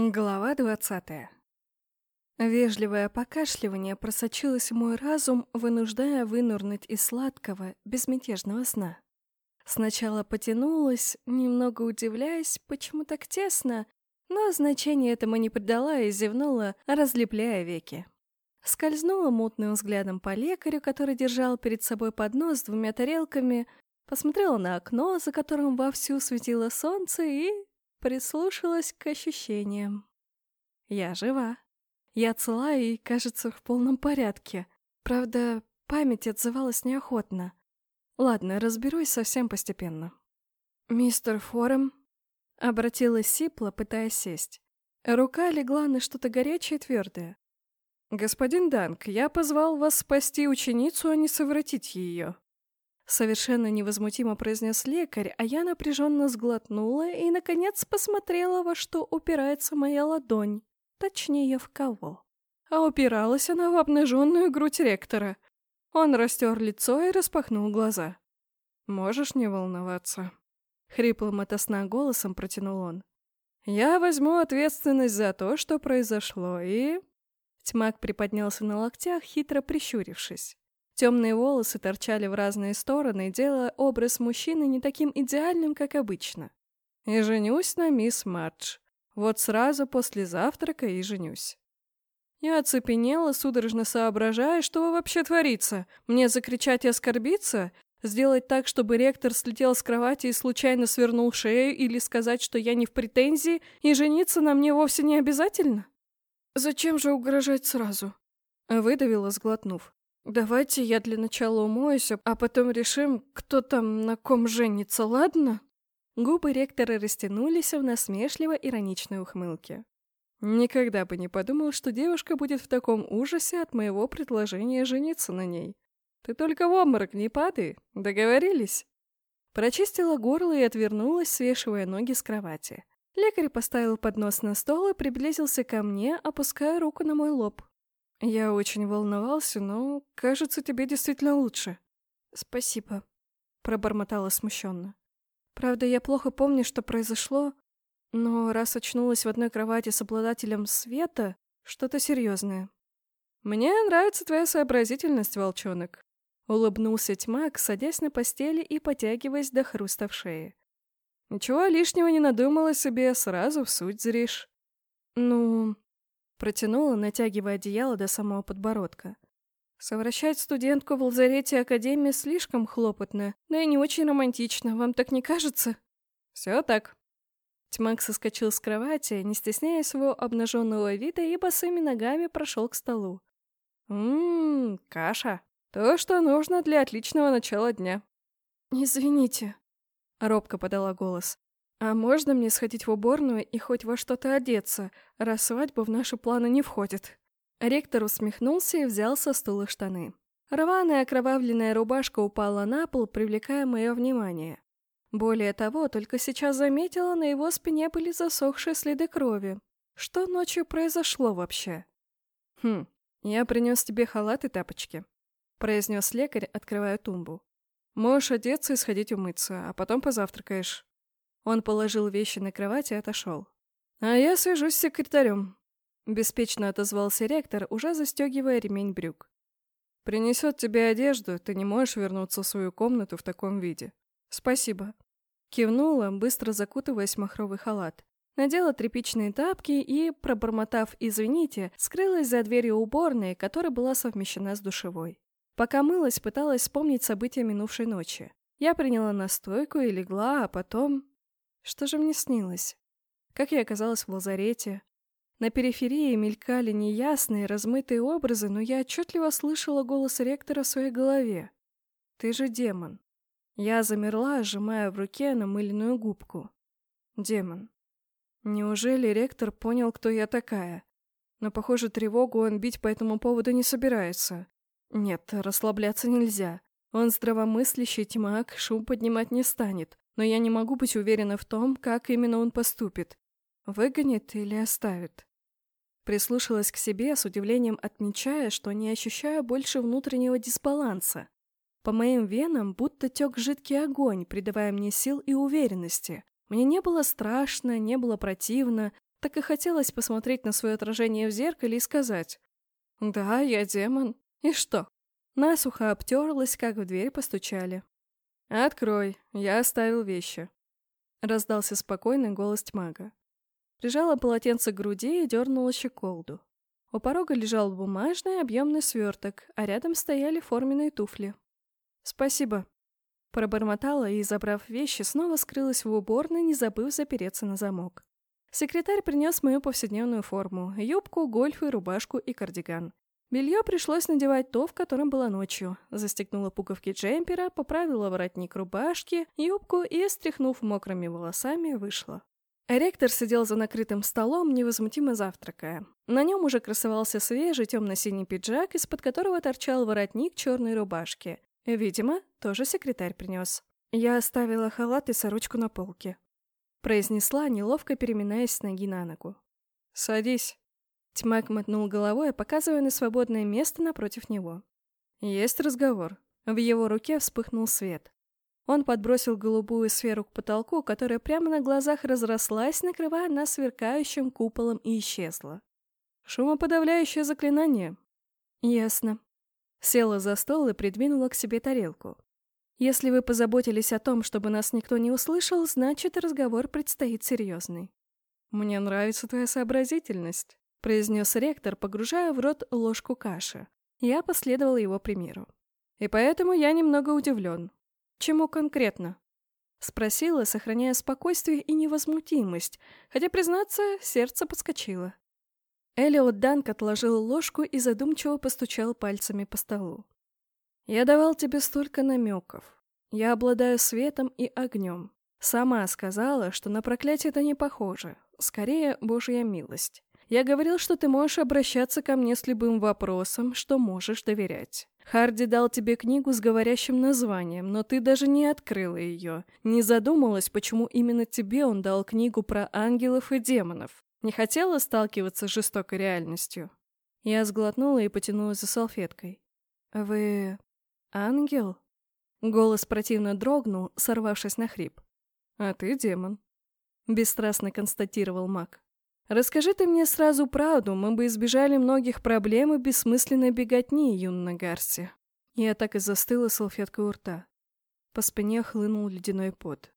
Глава двадцатая. Вежливое покашливание просочилось в мой разум, вынуждая вынурнуть из сладкого, безмятежного сна. Сначала потянулась, немного удивляясь, почему так тесно, но значения этому не придала и зевнула, разлепляя веки. Скользнула мутным взглядом по лекарю, который держал перед собой поднос с двумя тарелками, посмотрела на окно, за которым вовсю светило солнце, и прислушалась к ощущениям. Я жива. Я цела и, кажется, в полном порядке. Правда, память отзывалась неохотно. Ладно, разберусь совсем постепенно. «Мистер Форем?» — обратилась Сипла, пытаясь сесть. Рука легла на что-то горячее и твердое. «Господин Данк, я позвал вас спасти ученицу, а не совратить ее». Совершенно невозмутимо произнес лекарь, а я напряженно сглотнула и, наконец, посмотрела, во что упирается моя ладонь. Точнее, в кого. А упиралась она в обнаженную грудь ректора. Он растер лицо и распахнул глаза. «Можешь не волноваться», — хриплым ото голосом протянул он. «Я возьму ответственность за то, что произошло, и...» Тьмак приподнялся на локтях, хитро прищурившись. Темные волосы торчали в разные стороны, делая образ мужчины не таким идеальным, как обычно. И женюсь на мисс Мардж. Вот сразу после завтрака и женюсь. Я оцепенела, судорожно соображая, что вообще творится. Мне закричать и оскорбиться? Сделать так, чтобы ректор слетел с кровати и случайно свернул шею, или сказать, что я не в претензии, и жениться на мне вовсе не обязательно? Зачем же угрожать сразу? Выдавила, сглотнув. Давайте я для начала умоюсь, а потом решим, кто там на ком женится, ладно? Губы ректора растянулись в насмешливо-ироничной ухмылке. Никогда бы не подумал, что девушка будет в таком ужасе от моего предложения жениться на ней. Ты только в обморок не падай, договорились? Прочистила горло и отвернулась, свешивая ноги с кровати. Лекарь поставил поднос на стол и приблизился ко мне, опуская руку на мой лоб. Я очень волновался, но, кажется, тебе действительно лучше. Спасибо, пробормотала смущенно. Правда, я плохо помню, что произошло, но раз очнулась в одной кровати с обладателем света, что-то серьезное. Мне нравится твоя сообразительность, волчонок. Улыбнулся тьмак, садясь на постели и потягиваясь до хруста в шее. Ничего лишнего не надумала себе, сразу в суть зришь. Ну, Протянула, натягивая одеяло до самого подбородка. Совращать студентку в лазарете Академии слишком хлопотно, да и не очень романтично, вам так не кажется? Все так. Тьмак соскочил с кровати, не стесняя своего обнаженного вида, и босыми ногами прошел к столу. Ммм, каша. То, что нужно для отличного начала дня. «Извините», — робко подала голос. «А можно мне сходить в уборную и хоть во что-то одеться, раз свадьба в наши планы не входит?» Ректор усмехнулся и взял со стула штаны. Рваная окровавленная рубашка упала на пол, привлекая мое внимание. Более того, только сейчас заметила, на его спине были засохшие следы крови. Что ночью произошло вообще? «Хм, я принес тебе халат и тапочки», — произнес лекарь, открывая тумбу. «Можешь одеться и сходить умыться, а потом позавтракаешь». Он положил вещи на кровать и отошел. «А я свяжусь с секретарем», — беспечно отозвался ректор, уже застегивая ремень брюк. «Принесет тебе одежду, ты не можешь вернуться в свою комнату в таком виде». «Спасибо». Кивнула, быстро закутываясь в махровый халат. Надела тряпичные тапки и, пробормотав «извините», скрылась за дверью уборной, которая была совмещена с душевой. Пока мылась, пыталась вспомнить события минувшей ночи. Я приняла настойку и легла, а потом... Что же мне снилось? Как я оказалась в лазарете? На периферии мелькали неясные, размытые образы, но я отчетливо слышала голос ректора в своей голове. «Ты же демон». Я замерла, сжимая в руке намыленную губку. Демон. Неужели ректор понял, кто я такая? Но, похоже, тревогу он бить по этому поводу не собирается. Нет, расслабляться нельзя. Он здравомыслящий тьмак, шум поднимать не станет но я не могу быть уверена в том, как именно он поступит. Выгонит или оставит. Прислушалась к себе, с удивлением отмечая, что не ощущаю больше внутреннего дисбаланса. По моим венам будто тек жидкий огонь, придавая мне сил и уверенности. Мне не было страшно, не было противно, Так и хотелось посмотреть на свое отражение в зеркале и сказать «Да, я демон. И что?» Насухо обтерлась, как в дверь постучали. «Открой, я оставил вещи», — раздался спокойный голос тьмага. Прижала полотенце к груди и дернула щеколду. У порога лежал бумажный объемный сверток, а рядом стояли форменные туфли. «Спасибо», — пробормотала и, забрав вещи, снова скрылась в уборной, не забыв запереться на замок. Секретарь принес мою повседневную форму — юбку, гольфы, рубашку и кардиган. Белье пришлось надевать то, в котором была ночью. Застегнула пуговки джемпера, поправила воротник рубашки, юбку и, стряхнув мокрыми волосами, вышла. Ректор сидел за накрытым столом, невозмутимо завтракая. На нем уже красовался свежий темно-синий пиджак, из-под которого торчал воротник черной рубашки. Видимо, тоже секретарь принес. Я оставила халат и сорочку на полке. Произнесла, неловко переминаясь с ноги на ногу. «Садись». Тьмак мотнул головой, показывая на свободное место напротив него. «Есть разговор». В его руке вспыхнул свет. Он подбросил голубую сферу к потолку, которая прямо на глазах разрослась, накрывая нас сверкающим куполом и исчезла. Шумоподавляющее заклинание. Ясно. Села за стол и придвинула к себе тарелку. Если вы позаботились о том, чтобы нас никто не услышал, значит, разговор предстоит серьезный. «Мне нравится твоя сообразительность», — произнес ректор, погружая в рот ложку каши. Я последовала его примеру. «И поэтому я немного удивлен. «Чему конкретно?» Спросила, сохраняя спокойствие и невозмутимость, хотя, признаться, сердце подскочило. Элиот Данк отложил ложку и задумчиво постучал пальцами по столу. «Я давал тебе столько намеков. Я обладаю светом и огнем. Сама сказала, что на проклятие это не похоже. Скорее, Божья милость. Я говорил, что ты можешь обращаться ко мне с любым вопросом, что можешь доверять. Харди дал тебе книгу с говорящим названием, но ты даже не открыла ее. Не задумалась, почему именно тебе он дал книгу про ангелов и демонов. Не хотела сталкиваться с жестокой реальностью. Я сглотнула и потянулась за салфеткой. «Вы... ангел?» Голос противно дрогнул, сорвавшись на хрип. «А ты демон», — бесстрастно констатировал маг. Расскажи ты мне сразу правду, мы бы избежали многих проблем и бессмысленной беготни, юна Гарси. Я так и застыла салфеткой у рта. По спине хлынул ледяной пот.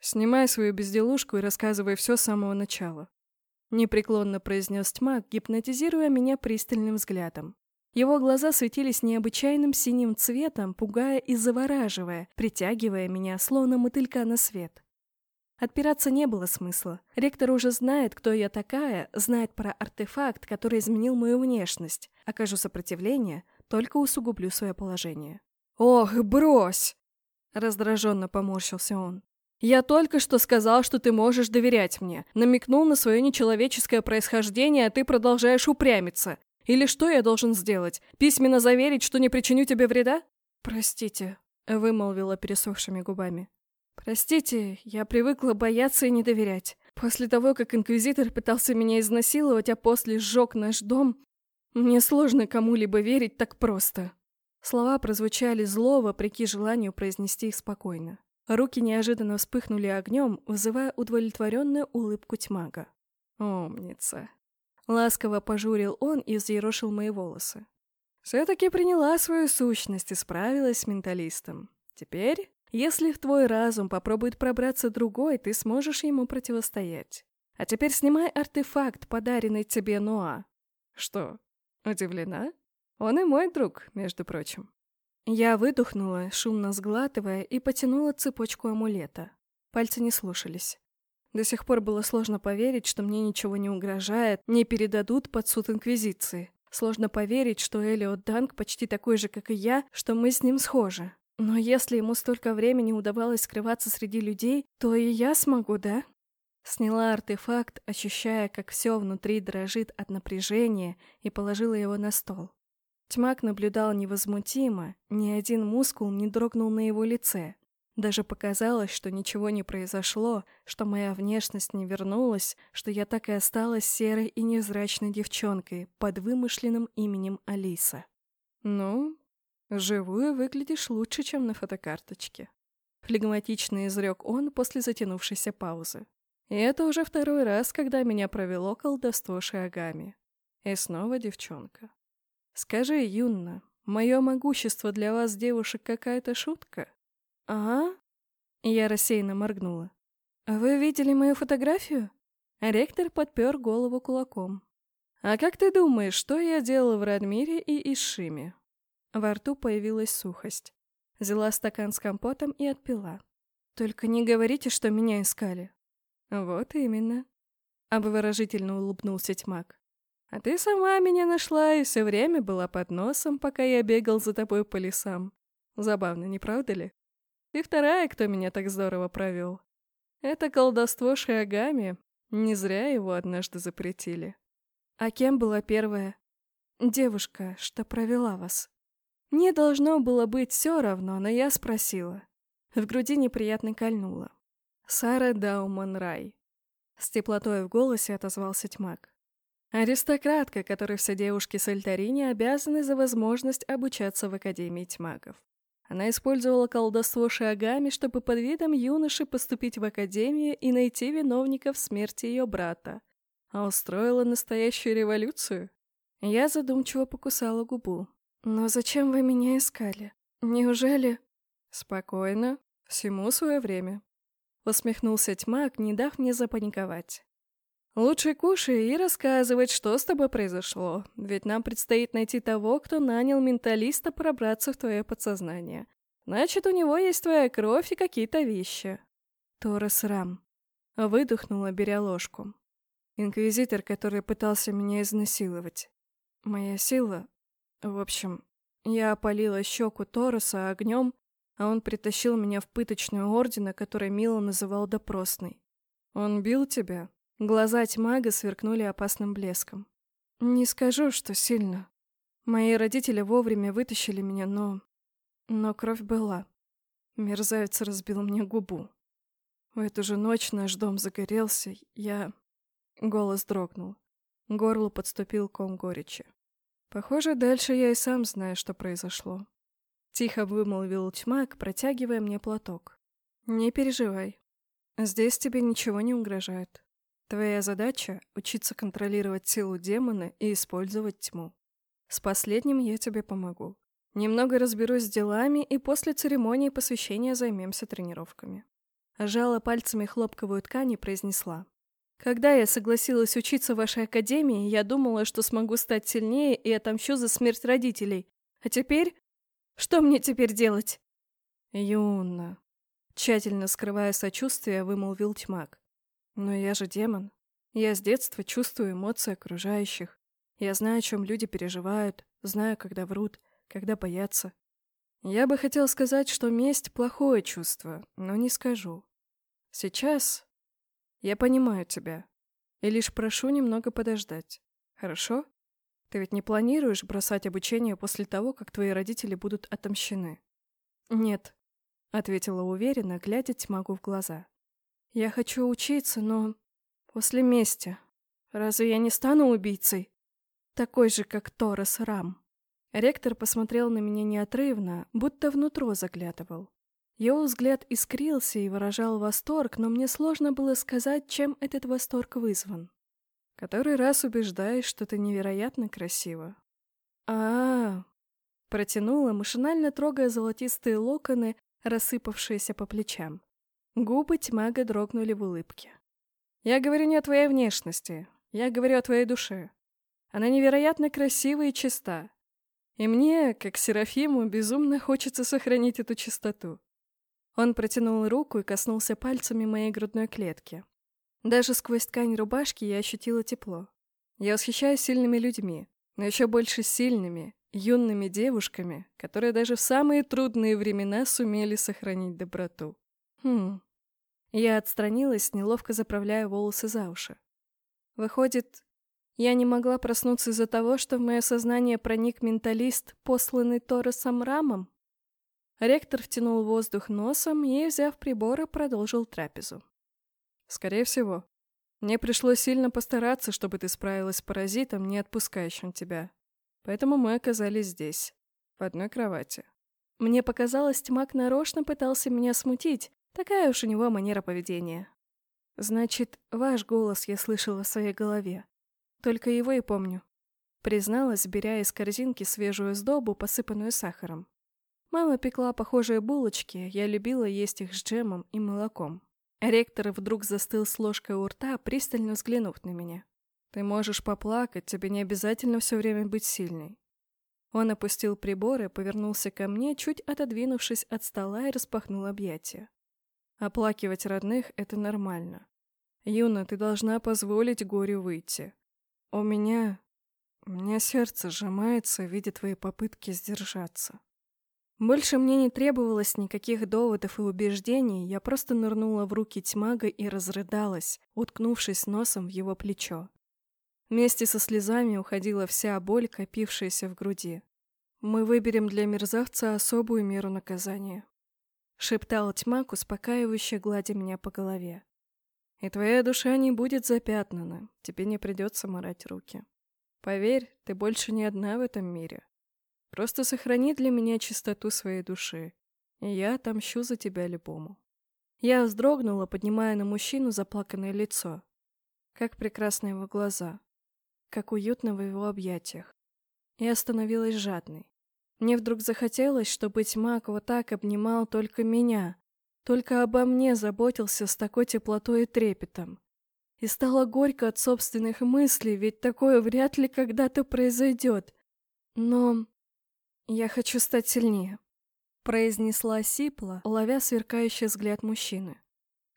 «Снимай свою безделушку и рассказывай все с самого начала», — непреклонно произнес тьма, гипнотизируя меня пристальным взглядом. Его глаза светились необычайным синим цветом, пугая и завораживая, притягивая меня, словно мотылька на свет. Отпираться не было смысла. Ректор уже знает, кто я такая, знает про артефакт, который изменил мою внешность. Окажу сопротивление, только усугублю свое положение. «Ох, брось!» Раздраженно поморщился он. «Я только что сказал, что ты можешь доверять мне. Намекнул на свое нечеловеческое происхождение, а ты продолжаешь упрямиться. Или что я должен сделать? Письменно заверить, что не причиню тебе вреда?» «Простите», — вымолвила пересохшими губами. Простите, я привыкла бояться и не доверять. После того, как Инквизитор пытался меня изнасиловать, а после сжег наш дом, мне сложно кому-либо верить так просто. Слова прозвучали зло, вопреки желанию произнести их спокойно. Руки неожиданно вспыхнули огнем, вызывая удовлетворенную улыбку тьмага. «Умница!» Ласково пожурил он и взъерошил мои волосы. «Все-таки приняла свою сущность и справилась с менталистом. Теперь если в твой разум попробует пробраться другой, ты сможешь ему противостоять. А теперь снимай артефакт, подаренный тебе Ноа. Что, удивлена? Он и мой друг, между прочим. Я выдохнула, шумно сглатывая, и потянула цепочку амулета. Пальцы не слушались. До сих пор было сложно поверить, что мне ничего не угрожает, не передадут под суд Инквизиции. Сложно поверить, что Элиот Данг почти такой же, как и я, что мы с ним схожи. Но если ему столько времени удавалось скрываться среди людей, то и я смогу, да? Сняла артефакт, ощущая, как все внутри дрожит от напряжения, и положила его на стол. Тьмак наблюдал невозмутимо, ни один мускул не дрогнул на его лице. Даже показалось, что ничего не произошло, что моя внешность не вернулась, что я так и осталась серой и невзрачной девчонкой под вымышленным именем Алиса. «Ну, «Живую выглядишь лучше, чем на фотокарточке», — флегматично изрек он после затянувшейся паузы. И это уже второй раз, когда меня провело колдовство шагами. И снова девчонка. Скажи, Юнна, мое могущество для вас, девушек, какая-то шутка? Ага. Я рассеянно моргнула. Вы видели мою фотографию? Ректор подпер голову кулаком. А как ты думаешь, что я делала в Радмире и Ишиме? Во рту появилась сухость. Взяла стакан с компотом и отпила. Только не говорите, что меня искали. Вот именно. Обворожительно улыбнулся тьмак. А ты сама меня нашла и все время была под носом, пока я бегал за тобой по лесам. Забавно, не правда ли? Ты вторая, кто меня так здорово провел. Это колдовство Шиагами. Не зря его однажды запретили. А кем была первая? Девушка, что провела вас. Мне должно было быть все равно, но я спросила. В груди неприятно кольнуло. Сара Дауман Рай. С теплотой в голосе отозвался тьмак. Аристократка, которой все девушки с Альтарини обязаны за возможность обучаться в Академии тьмаков. Она использовала колдовство шагами, чтобы под видом юноши поступить в Академию и найти виновников смерти ее брата. А устроила настоящую революцию. Я задумчиво покусала губу. «Но зачем вы меня искали? Неужели...» «Спокойно. Всему свое время». Усмехнулся тьмак, не дав мне запаниковать. Лучше кушай и рассказывать, что с тобой произошло, ведь нам предстоит найти того, кто нанял менталиста пробраться в твое подсознание. Значит, у него есть твоя кровь и какие-то вещи. Торос Рам. Выдохнула, беря ложку. Инквизитор, который пытался меня изнасиловать. Моя сила... В общем, я опалила щеку Тороса огнем, а он притащил меня в пыточную ордена, который Мила называл допросной. Он бил тебя? Глаза тьмага сверкнули опасным блеском. «Не скажу, что сильно. Мои родители вовремя вытащили меня, но... Но кровь была. Мерзавец разбил мне губу. В эту же ночь наш дом загорелся, я...» Голос дрогнул. Горлу подступил ком горечи. Похоже, дальше я и сам знаю, что произошло. Тихо вымолвил тьмак, протягивая мне платок. «Не переживай. Здесь тебе ничего не угрожает. Твоя задача — учиться контролировать силу демона и использовать тьму. С последним я тебе помогу. Немного разберусь с делами, и после церемонии посвящения займемся тренировками. Жала пальцами хлопковую ткань и произнесла. Когда я согласилась учиться в вашей академии, я думала, что смогу стать сильнее и отомщу за смерть родителей. А теперь... Что мне теперь делать? Юна. Тщательно скрывая сочувствие, вымолвил тьмак. Но я же демон. Я с детства чувствую эмоции окружающих. Я знаю, о чем люди переживают, знаю, когда врут, когда боятся. Я бы хотел сказать, что месть — плохое чувство, но не скажу. Сейчас я понимаю тебя и лишь прошу немного подождать. Хорошо? Ты ведь не планируешь бросать обучение после того, как твои родители будут отомщены? Нет, — ответила уверенно, глядя тьмагу в глаза. Я хочу учиться, но... После мести. Разве я не стану убийцей? Такой же, как Торос Рам. Ректор посмотрел на меня неотрывно, будто внутрь заглядывал. Его взгляд искрился и выражал восторг, но мне сложно было сказать, чем этот восторг вызван. Который раз убеждаешь, что ты невероятно красива. а а, Протянула, машинально трогая золотистые локоны, рассыпавшиеся по плечам. Губы тьмага дрогнули в улыбке. «Я говорю не о твоей внешности. Я говорю о твоей душе. Она невероятно красива и чиста. И мне, как Серафиму, безумно хочется сохранить эту чистоту». Он протянул руку и коснулся пальцами моей грудной клетки. Даже сквозь ткань рубашки я ощутила тепло. Я восхищаюсь сильными людьми, но еще больше сильными, юными девушками, которые даже в самые трудные времена сумели сохранить доброту. Хм. Я отстранилась, неловко заправляя волосы за уши. Выходит, я не могла проснуться из-за того, что в мое сознание проник менталист, посланный Торосом Рамом? Ректор втянул воздух носом и, взяв приборы, продолжил трапезу. «Скорее всего. Мне пришлось сильно постараться, чтобы ты справилась с паразитом, не отпускающим тебя. Поэтому мы оказались здесь, в одной кровати. Мне показалось, тьмак нарочно пытался меня смутить, Такая уж у него манера поведения. Значит, ваш голос я слышала в своей голове. Только его и помню. Призналась, беря из корзинки свежую сдобу, посыпанную сахаром. Мама пекла похожие булочки, я любила есть их с джемом и молоком. Ректор вдруг застыл с ложкой у рта, пристально взглянув на меня. «Ты можешь поплакать, тебе не обязательно все время быть сильной». Он опустил приборы, повернулся ко мне, чуть отодвинувшись от стола и распахнул объятия. Оплакивать родных — это нормально. Юна, ты должна позволить горю выйти. У меня... У меня сердце сжимается, видя твои попытки сдержаться. Больше мне не требовалось никаких доводов и убеждений, я просто нырнула в руки тьмага и разрыдалась, уткнувшись носом в его плечо. Вместе со слезами уходила вся боль, копившаяся в груди. «Мы выберем для мерзавца особую меру наказания», — шептал тьмак, успокаивающе гладя меня по голове. «И твоя душа не будет запятнана, тебе не придется морать руки. Поверь, ты больше не одна в этом мире. Просто сохрани для меня чистоту своей души, и я отомщу за тебя любому». Я вздрогнула, поднимая на мужчину заплаканное лицо. Как прекрасны его глаза, как уютно в его объятиях. Я становилась жадной. Мне вдруг захотелось, чтобы тьмак вот так обнимал только меня, только обо мне заботился с такой теплотой и трепетом. И стало горько от собственных мыслей, ведь такое вряд ли когда-то произойдет. Но «Я хочу стать сильнее», — произнесла Сипла, ловя сверкающий взгляд мужчины.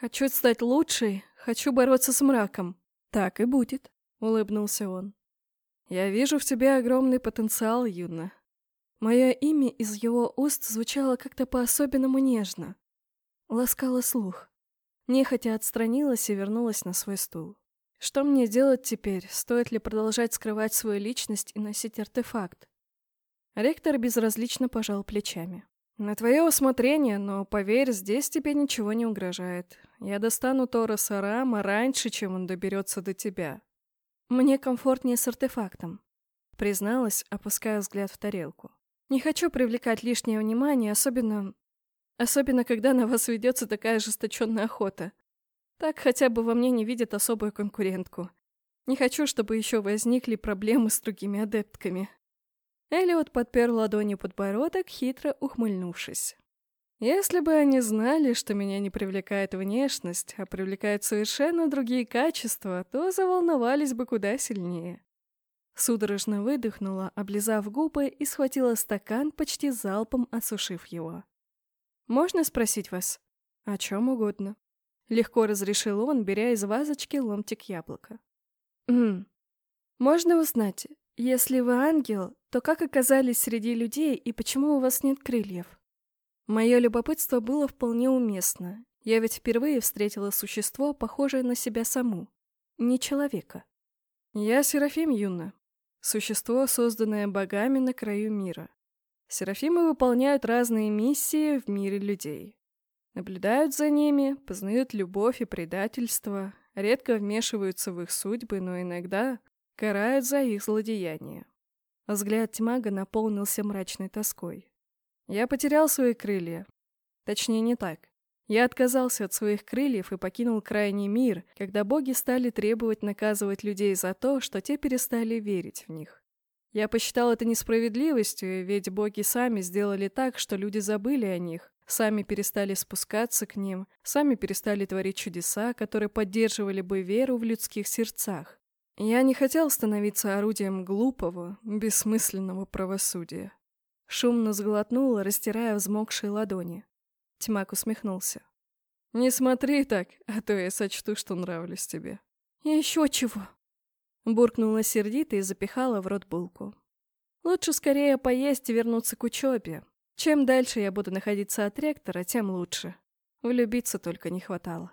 «Хочу стать лучшей, хочу бороться с мраком». «Так и будет», — улыбнулся он. «Я вижу в тебе огромный потенциал, Юна». Мое имя из его уст звучало как-то по-особенному нежно. Ласкало слух. Нехотя отстранилась и вернулась на свой стул. Что мне делать теперь? Стоит ли продолжать скрывать свою личность и носить артефакт? Ректор безразлично пожал плечами. «На твое усмотрение, но, поверь, здесь тебе ничего не угрожает. Я достану Тора Сарама раньше, чем он доберется до тебя». «Мне комфортнее с артефактом», — призналась, опуская взгляд в тарелку. «Не хочу привлекать лишнее внимание, особенно... Особенно, когда на вас ведется такая ожесточенная охота. Так хотя бы во мне не видят особую конкурентку. Не хочу, чтобы еще возникли проблемы с другими адептками». Элиот подпер ладонью подбородок, хитро ухмыльнувшись. «Если бы они знали, что меня не привлекает внешность, а привлекают совершенно другие качества, то заволновались бы куда сильнее». Судорожно выдохнула, облизав губы и схватила стакан, почти залпом осушив его. «Можно спросить вас?» «О чем угодно». Легко разрешил он, беря из вазочки ломтик яблока. «Ммм. Можно узнать, если вы ангел, то как оказались среди людей и почему у вас нет крыльев? Мое любопытство было вполне уместно. Я ведь впервые встретила существо, похожее на себя саму. Не человека. Я Серафим Юна. Существо, созданное богами на краю мира. Серафимы выполняют разные миссии в мире людей. Наблюдают за ними, познают любовь и предательство, редко вмешиваются в их судьбы, но иногда карают за их злодеяния. Взгляд Тьмага наполнился мрачной тоской. Я потерял свои крылья. Точнее, не так. Я отказался от своих крыльев и покинул крайний мир, когда боги стали требовать наказывать людей за то, что те перестали верить в них. Я посчитал это несправедливостью, ведь боги сами сделали так, что люди забыли о них, сами перестали спускаться к ним, сами перестали творить чудеса, которые поддерживали бы веру в людских сердцах. Я не хотел становиться орудием глупого, бессмысленного правосудия. Шумно сглотнула, растирая взмокшие ладони. Тьмак усмехнулся. «Не смотри так, а то я сочту, что нравлюсь тебе». «И еще чего?» Буркнула сердито и запихала в рот булку. «Лучше скорее поесть и вернуться к учебе. Чем дальше я буду находиться от ректора, тем лучше. Влюбиться только не хватало».